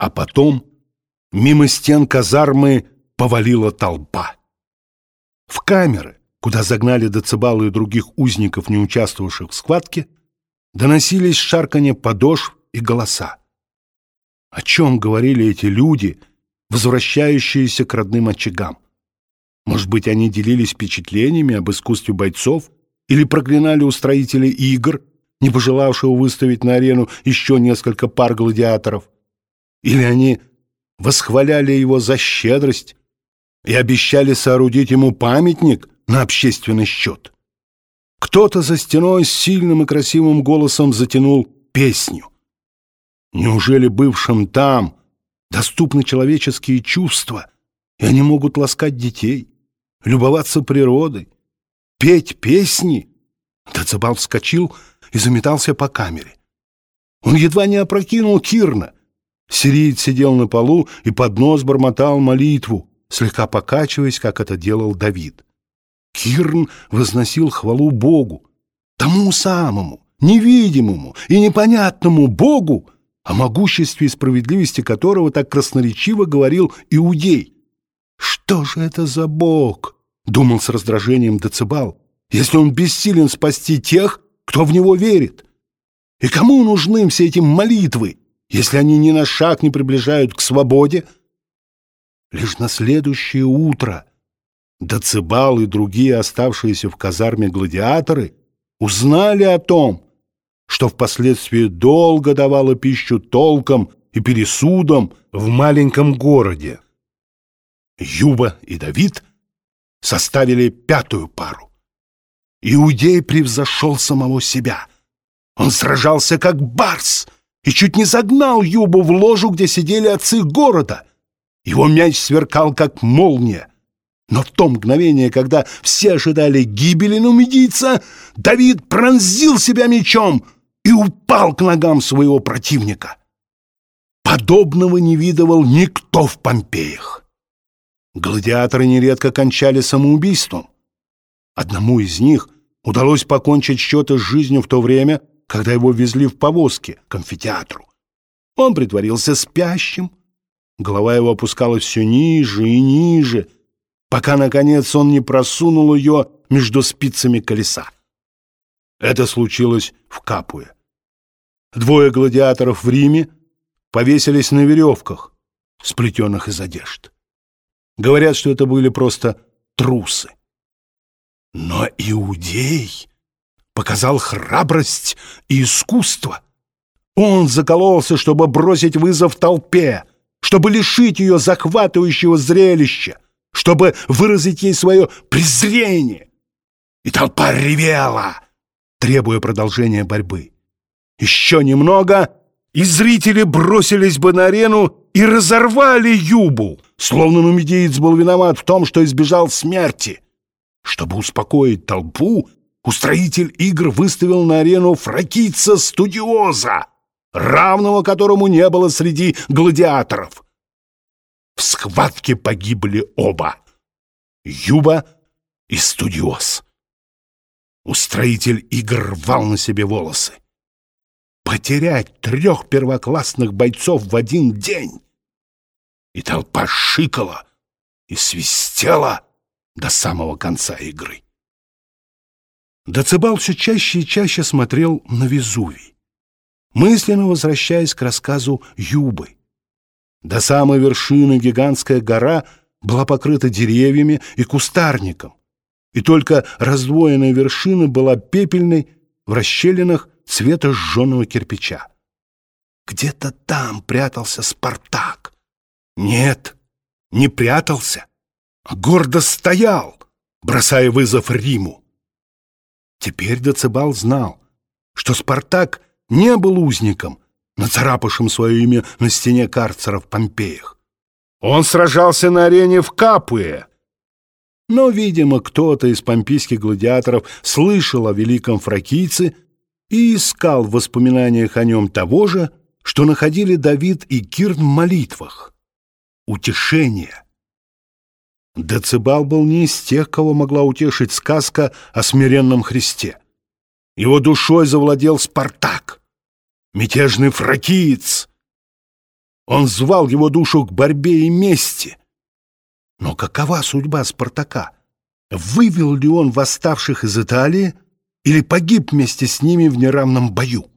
А потом мимо стен казармы повалила толпа. В камеры, куда загнали Децибала и других узников, не участвовавших в схватке, доносились шарканье подошв и голоса. О чем говорили эти люди, возвращающиеся к родным очагам? Может быть, они делились впечатлениями об искусстве бойцов или проклинали устроителей игр, не пожелавшего выставить на арену еще несколько пар гладиаторов? Или они восхваляли его за щедрость и обещали соорудить ему памятник на общественный счет? Кто-то за стеной с сильным и красивым голосом затянул песню. Неужели бывшим там доступны человеческие чувства, и они могут ласкать детей, любоваться природой, петь песни? Децибал вскочил и заметался по камере. Он едва не опрокинул Кирна. Сириец сидел на полу и под нос бормотал молитву, слегка покачиваясь, как это делал Давид. Кирн возносил хвалу Богу, тому самому, невидимому и непонятному Богу, о могуществе и справедливости которого так красноречиво говорил Иудей. «Что же это за Бог?» — думал с раздражением Децибал, «если он бессилен спасти тех, кто в него верит? И кому нужны все эти молитвы, если они ни на шаг не приближают к свободе?» Лишь на следующее утро Децибал и другие оставшиеся в казарме гладиаторы узнали о том, что впоследствии долго давало пищу толкам и пересудам в маленьком городе. Юба и Давид составили пятую пару. Иудей превзошел самого себя. Он сражался как барс и чуть не загнал Юбу в ложу, где сидели отцы города. Его мяч сверкал, как молния. Но в то мгновение, когда все ожидали гибели нумидийца, Давид пронзил себя мечом — и упал к ногам своего противника. Подобного не видывал никто в Помпеях. Гладиаторы нередко кончали самоубийством. Одному из них удалось покончить счеты с жизнью в то время, когда его везли в повозке к амфитеатру. Он притворился спящим. Голова его опускалась все ниже и ниже, пока, наконец, он не просунул ее между спицами колеса. Это случилось в Капуе. Двое гладиаторов в Риме повесились на веревках, сплетенных из одежд. Говорят, что это были просто трусы. Но Иудей показал храбрость и искусство. Он закололся, чтобы бросить вызов толпе, чтобы лишить ее захватывающего зрелища, чтобы выразить ей свое презрение. И толпа ревела — требуя продолжения борьбы. Еще немного, и зрители бросились бы на арену и разорвали Юбу, словно нумидиец был виноват в том, что избежал смерти. Чтобы успокоить толпу, устроитель игр выставил на арену фракийца студиоза, равного которому не было среди гладиаторов. В схватке погибли оба — Юба и студиоз. Устроитель игр рвал на себе волосы. Потерять трех первоклассных бойцов в один день! И толпа шикала и свистела до самого конца игры. Децибал все чаще и чаще смотрел на Везувий, мысленно возвращаясь к рассказу Юбы. До самой вершины гигантская гора была покрыта деревьями и кустарником, и только раздвоенная вершина была пепельной в расщелинах цвета сжженного кирпича. Где-то там прятался Спартак. Нет, не прятался, а гордо стоял, бросая вызов Риму. Теперь Децибал знал, что Спартак не был узником, нацарапавшим свое имя на стене карцера в Помпеях. Он сражался на арене в Капуе, но, видимо, кто-то из помпийских гладиаторов слышал о великом фракийце и искал в воспоминаниях о нем того же, что находили Давид и Кирн в молитвах. Утешение. Децибал был не из тех, кого могла утешить сказка о смиренном Христе. Его душой завладел Спартак, мятежный фракиец. Он звал его душу к борьбе и мести. Но какова судьба Спартака? Вывел ли он восставших из Италии или погиб вместе с ними в неравном бою?